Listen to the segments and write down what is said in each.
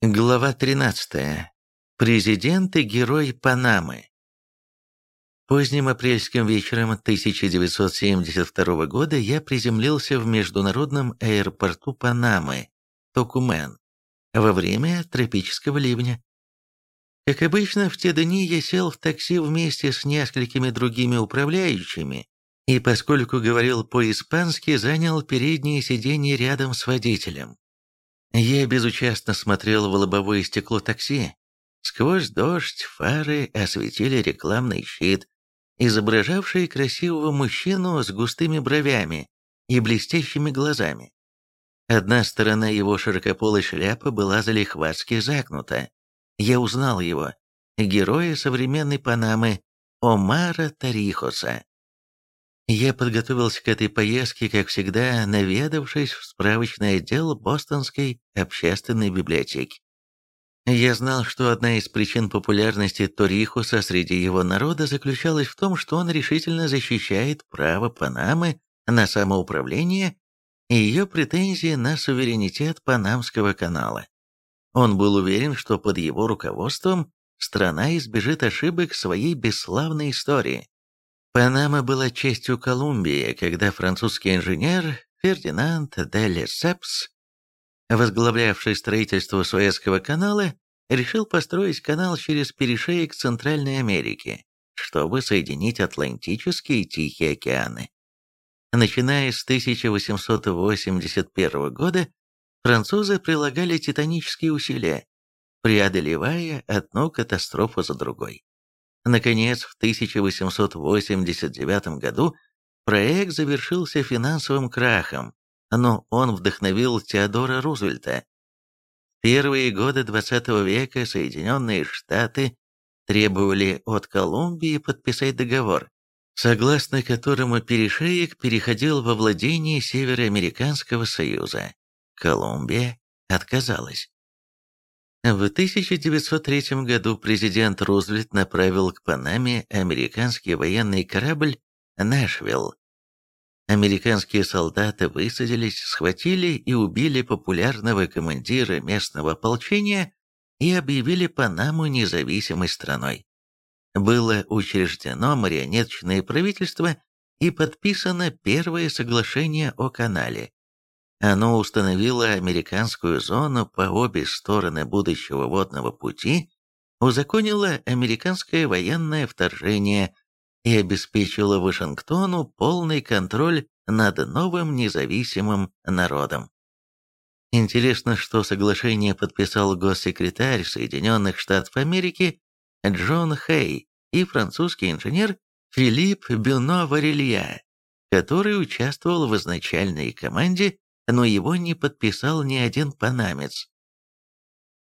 Глава 13. Президент и герой Панамы. Поздним апрельским вечером 1972 года я приземлился в международном аэропорту Панамы, Токумен, во время тропического ливня. Как обычно, в те дни я сел в такси вместе с несколькими другими управляющими, и поскольку говорил по-испански, занял переднее сиденье рядом с водителем. Я безучастно смотрел в лобовое стекло такси. Сквозь дождь фары осветили рекламный щит, изображавший красивого мужчину с густыми бровями и блестящими глазами. Одна сторона его широкополой шляпы была залихватски загнута. Я узнал его, героя современной Панамы Омара Тарихоса. Я подготовился к этой поездке, как всегда, наведавшись в справочный отдел Бостонской общественной библиотеки. Я знал, что одна из причин популярности Торихуса среди его народа заключалась в том, что он решительно защищает право Панамы на самоуправление и ее претензии на суверенитет Панамского канала. Он был уверен, что под его руководством страна избежит ошибок своей бесславной истории. Панама была частью Колумбии, когда французский инженер Фердинанд де Лесепс, возглавлявший строительство Суэцкого канала, решил построить канал через перешеек Центральной Америки, чтобы соединить Атлантический и Тихий океаны. Начиная с 1881 года, французы прилагали титанические усилия, преодолевая одну катастрофу за другой. Наконец, в 1889 году проект завершился финансовым крахом, но он вдохновил Теодора Рузвельта. Первые годы XX века Соединенные Штаты требовали от Колумбии подписать договор, согласно которому перешеек переходил во владение Североамериканского Союза. Колумбия отказалась. В 1903 году президент Рузвельт направил к Панаме американский военный корабль «Нэшвилл». Американские солдаты высадились, схватили и убили популярного командира местного ополчения и объявили Панаму независимой страной. Было учреждено марионеточное правительство и подписано первое соглашение о канале, оно установило американскую зону по обе стороны будущего водного пути, узаконило американское военное вторжение и обеспечило Вашингтону полный контроль над новым независимым народом. Интересно, что соглашение подписал госсекретарь Соединенных Штатов Америки Джон Хей и французский инженер Филипп Бюно Варелья, который участвовал в изначальной команде но его не подписал ни один панамец.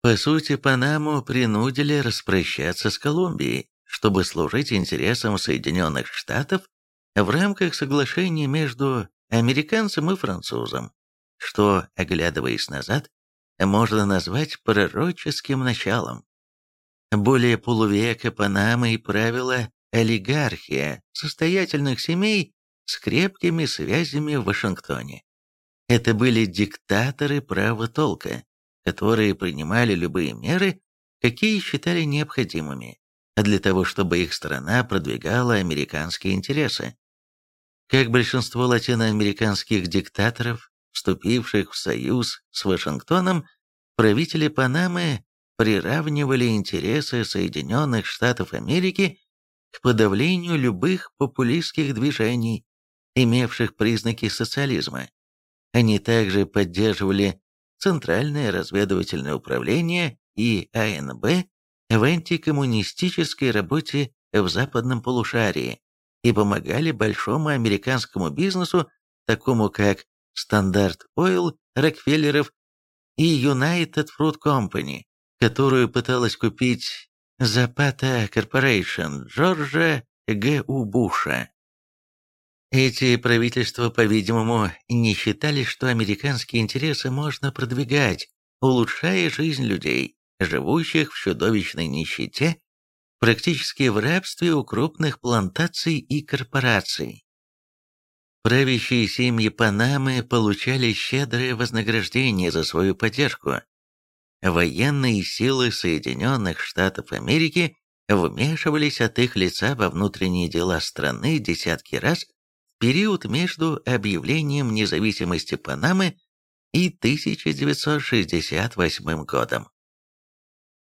По сути, Панаму принудили распрощаться с Колумбией, чтобы служить интересам Соединенных Штатов в рамках соглашения между американцем и французом, что, оглядываясь назад, можно назвать пророческим началом. Более полувека Панамы и правила олигархия состоятельных семей с крепкими связями в Вашингтоне. Это были диктаторы права толка, которые принимали любые меры, какие считали необходимыми, для того, чтобы их страна продвигала американские интересы. Как большинство латиноамериканских диктаторов, вступивших в союз с Вашингтоном, правители Панамы приравнивали интересы Соединенных Штатов Америки к подавлению любых популистских движений, имевших признаки социализма. Они также поддерживали Центральное разведывательное управление и АНБ в антикоммунистической работе в западном полушарии и помогали большому американскому бизнесу, такому как Standard Oil, Рокфеллеров и United Fruit Company, которую пыталась купить Zapata Corporation Джорджа Г. У. Буша. Эти правительства, по-видимому, не считали, что американские интересы можно продвигать, улучшая жизнь людей, живущих в чудовищной нищете, практически в рабстве у крупных плантаций и корпораций. Правящие семьи Панамы получали щедрое вознаграждение за свою поддержку. военные силы Соединенных Штатов Америки вмешивались от их лица во внутренние дела страны десятки раз период между объявлением независимости Панамы и 1968 годом.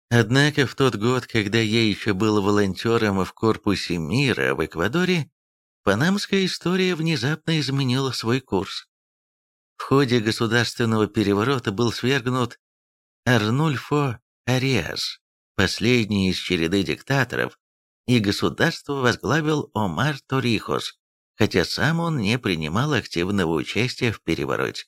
Однако в тот год, когда я еще был волонтером в корпусе мира в Эквадоре, панамская история внезапно изменила свой курс. В ходе государственного переворота был свергнут Арнульфо Ариас, последний из череды диктаторов, и государство возглавил Омар Торихос, хотя сам он не принимал активного участия в перевороте.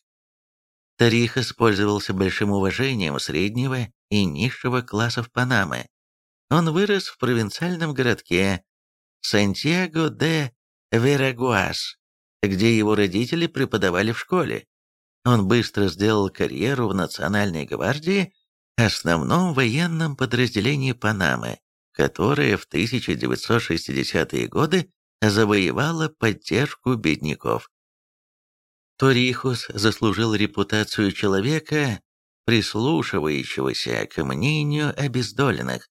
Торихос пользовался большим уважением среднего и низшего классов Панамы. Он вырос в провинциальном городке Сантьяго де Верагуас, где его родители преподавали в школе. Он быстро сделал карьеру в Национальной гвардии, основном военном подразделении Панамы, которое в 1960-е годы завоевало поддержку бедняков. Торихус заслужил репутацию человека, прислушивающегося к мнению обездоленных.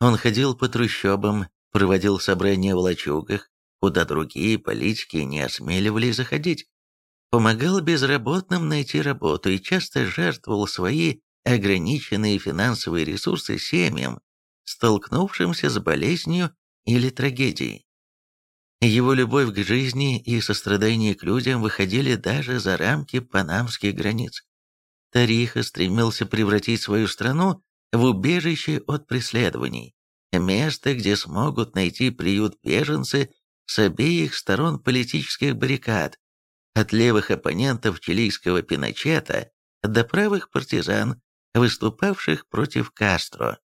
Он ходил по трущобам, проводил собрания в лачугах, куда другие политики не осмеливались заходить помогал безработным найти работу и часто жертвовал свои ограниченные финансовые ресурсы семьям, столкнувшимся с болезнью или трагедией. Его любовь к жизни и сострадание к людям выходили даже за рамки панамских границ. Тариха стремился превратить свою страну в убежище от преследований, место, где смогут найти приют беженцы с обеих сторон политических баррикад, от левых оппонентов чилийского Пиночета до правых партизан, выступавших против Кастро.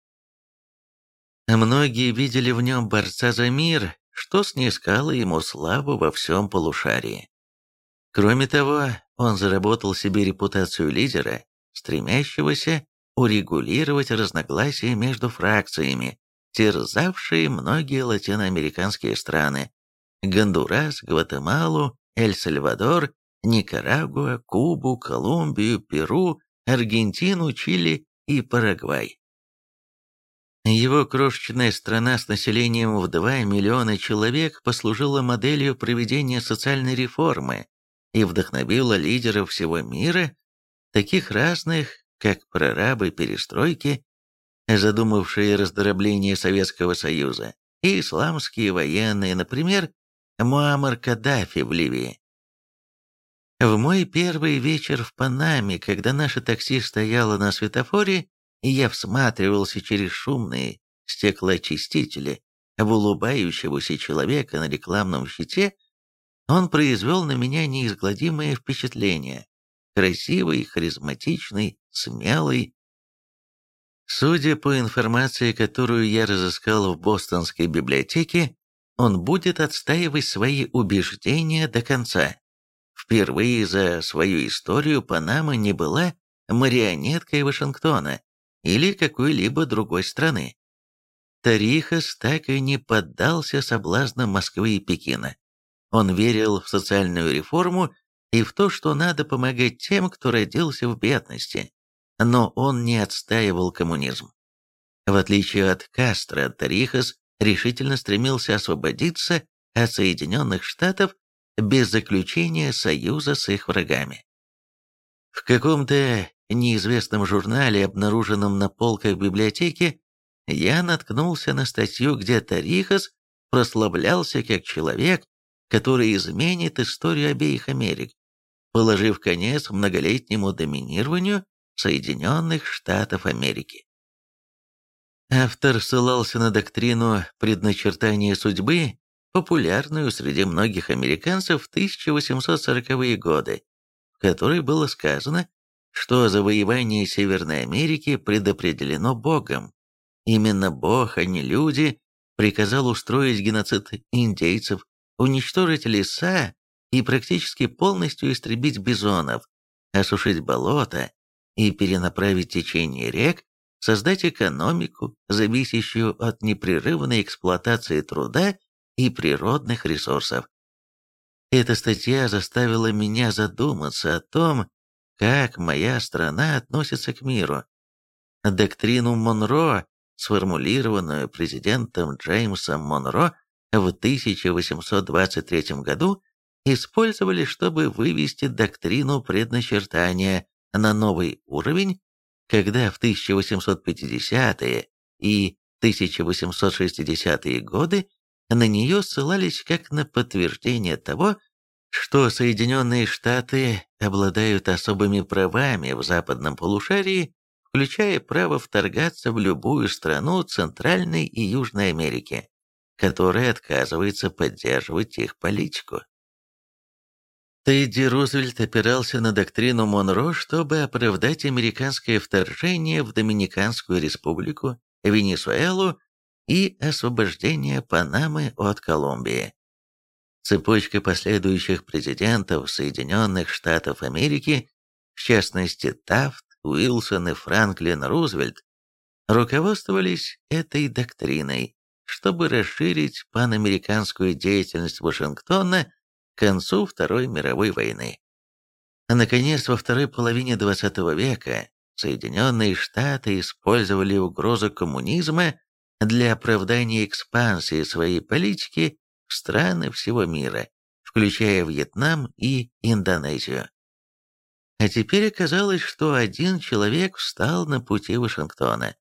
Многие видели в нем борца за мир, что снискало ему славу во всем полушарии. Кроме того, он заработал себе репутацию лидера, стремящегося урегулировать разногласия между фракциями, терзавшие многие латиноамериканские страны – Гондурас, Гватемалу, Эль-Сальвадор, Никарагуа, Кубу, Колумбию, Перу, Аргентину, Чили и Парагвай. Его крошечная страна с населением в 2 миллиона человек послужила моделью проведения социальной реформы и вдохновила лидеров всего мира, таких разных, как прорабы перестройки, задумавшие раздробление Советского Союза, и исламские военные, например, Муаммар Каддафи в Ливии. В мой первый вечер в Панаме, когда наше такси стояло на светофоре, и я всматривался через шумные стеклоочистители в улыбающегося человека на рекламном щите, он произвел на меня неизгладимое впечатление. Красивый, харизматичный, смелый. Судя по информации, которую я разыскал в бостонской библиотеке, он будет отстаивать свои убеждения до конца. Впервые за свою историю Панама не была марионеткой Вашингтона или какой-либо другой страны. Тарихас так и не поддался соблазнам Москвы и Пекина. Он верил в социальную реформу и в то, что надо помогать тем, кто родился в бедности. Но он не отстаивал коммунизм. В отличие от Кастро, Тарихас решительно стремился освободиться от Соединенных Штатов без заключения союза с их врагами. В каком-то неизвестном журнале, обнаруженном на полках библиотеки, я наткнулся на статью, где Тарихас прославлялся как человек, который изменит историю обеих Америк, положив конец многолетнему доминированию Соединенных Штатов Америки. Автор ссылался на доктрину предначертания судьбы, популярную среди многих американцев в 1840-е годы, в которой было сказано, что завоевание Северной Америки предопределено Богом. Именно Бог, а не люди, приказал устроить геноцид индейцев, уничтожить леса и практически полностью истребить бизонов, осушить болота и перенаправить течение рек создать экономику, зависящую от непрерывной эксплуатации труда и природных ресурсов. Эта статья заставила меня задуматься о том, как моя страна относится к миру. Доктрину Монро, сформулированную президентом Джеймсом Монро в 1823 году, использовали, чтобы вывести доктрину предначертания на новый уровень, когда в 1850-е и 1860-е годы на нее ссылались как на подтверждение того, что Соединенные Штаты обладают особыми правами в западном полушарии, включая право вторгаться в любую страну Центральной и Южной Америки, которая отказывается поддерживать их политику. Тедди Рузвельт опирался на доктрину Монро, чтобы оправдать американское вторжение в Доминиканскую республику, Венесуэлу и освобождение Панамы от Колумбии. Цепочка последующих президентов Соединенных Штатов Америки, в частности Тафт, Уилсон и Франклин Рузвельт, руководствовались этой доктриной, чтобы расширить панамериканскую деятельность Вашингтона к концу Второй мировой войны. Наконец, во второй половине XX века Соединенные Штаты использовали угрозу коммунизма для оправдания экспансии своей политики страны всего мира, включая Вьетнам и Индонезию. А теперь оказалось, что один человек встал на пути Вашингтона.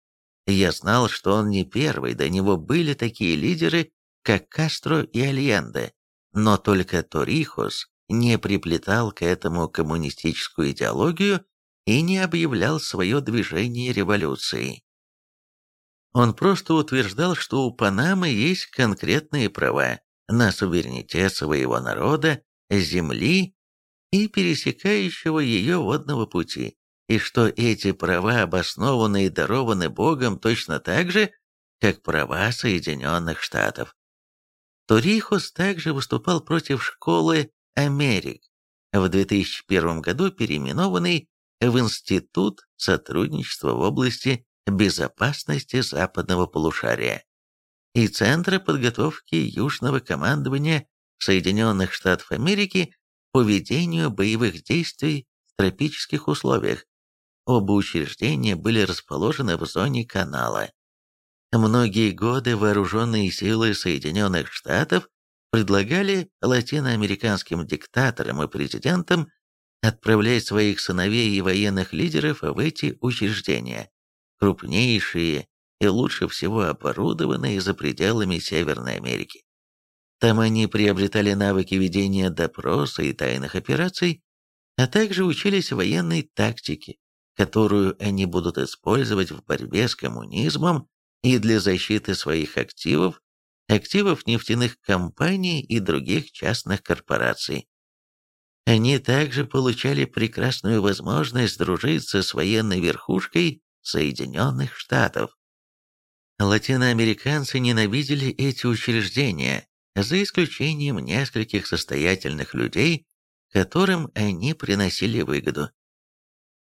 Я знал, что он не первый, до него были такие лидеры, как Кастро и Альенде, но только Торихос не приплетал к этому коммунистическую идеологию и не объявлял свое движение революцией. Он просто утверждал, что у Панамы есть конкретные права на суверенитет своего народа, земли и пересекающего ее водного пути, и что эти права обоснованы и дарованы Богом точно так же, как права Соединенных Штатов. Торихос также выступал против школы Америк, в 2001 году переименованный в Институт сотрудничества в области безопасности западного полушария и Центра подготовки Южного командования Соединенных Штатов Америки по ведению боевых действий в тропических условиях. Оба учреждения были расположены в зоне канала. Многие годы вооруженные силы Соединенных Штатов предлагали латиноамериканским диктаторам и президентам отправлять своих сыновей и военных лидеров в эти учреждения, крупнейшие и лучше всего оборудованные за пределами Северной Америки. Там они приобретали навыки ведения допроса и тайных операций, а также учились военной тактике, которую они будут использовать в борьбе с коммунизмом и для защиты своих активов, активов нефтяных компаний и других частных корпораций. Они также получали прекрасную возможность дружиться с военной верхушкой Соединенных Штатов. Латиноамериканцы ненавидели эти учреждения, за исключением нескольких состоятельных людей, которым они приносили выгоду.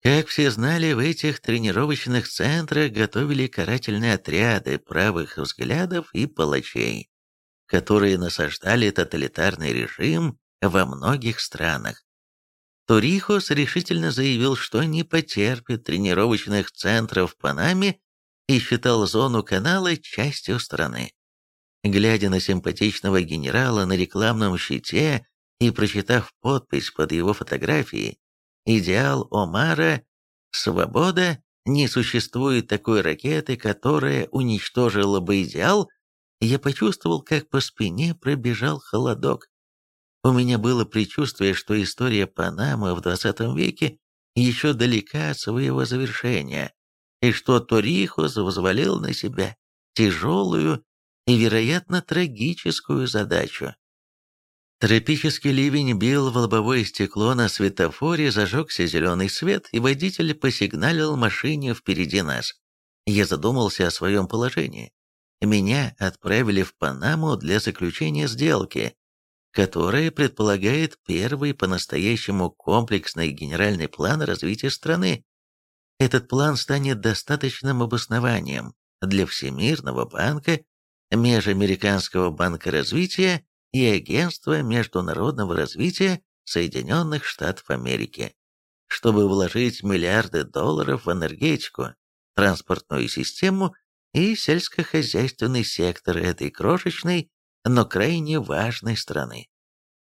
Как все знали, в этих тренировочных центрах готовили карательные отряды правых взглядов и палачей, которые насаждали тоталитарный режим во многих странах. Турихос решительно заявил, что не потерпит тренировочных центров в Панаме и считал зону канала частью страны. Глядя на симпатичного генерала на рекламном щите и прочитав подпись под его фотографией, Идеал Омара «Свобода» не существует такой ракеты, которая уничтожила бы идеал, я почувствовал, как по спине пробежал холодок. У меня было предчувствие, что история Панамы в 20 веке еще далека от своего завершения, и что Торихос взвалил на себя тяжелую и, вероятно, трагическую задачу. Тропический ливень бил в лобовое стекло на светофоре, зажегся зеленый свет, и водитель посигналил машине впереди нас. Я задумался о своем положении. Меня отправили в Панаму для заключения сделки, которая предполагает первый по-настоящему комплексный генеральный план развития страны. Этот план станет достаточным обоснованием для Всемирного банка, Межамериканского банка развития и Агентство международного развития Соединенных Штатов Америки, чтобы вложить миллиарды долларов в энергетику, транспортную систему и сельскохозяйственный сектор этой крошечной, но крайне важной страны.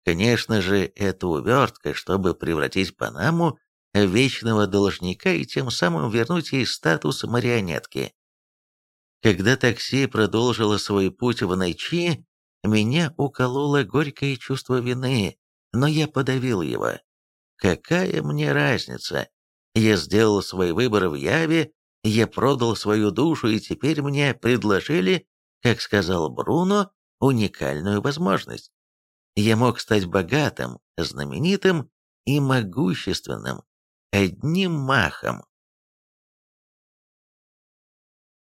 Конечно же, это увертка, чтобы превратить Панаму вечного должника и тем самым вернуть ей статус марионетки. Когда такси продолжило свой путь в ночи, меня укололо горькое чувство вины, но я подавил его. Какая мне разница? Я сделал свой выбор в Яве, я продал свою душу, и теперь мне предложили, как сказал Бруно, уникальную возможность. Я мог стать богатым, знаменитым и могущественным одним махом.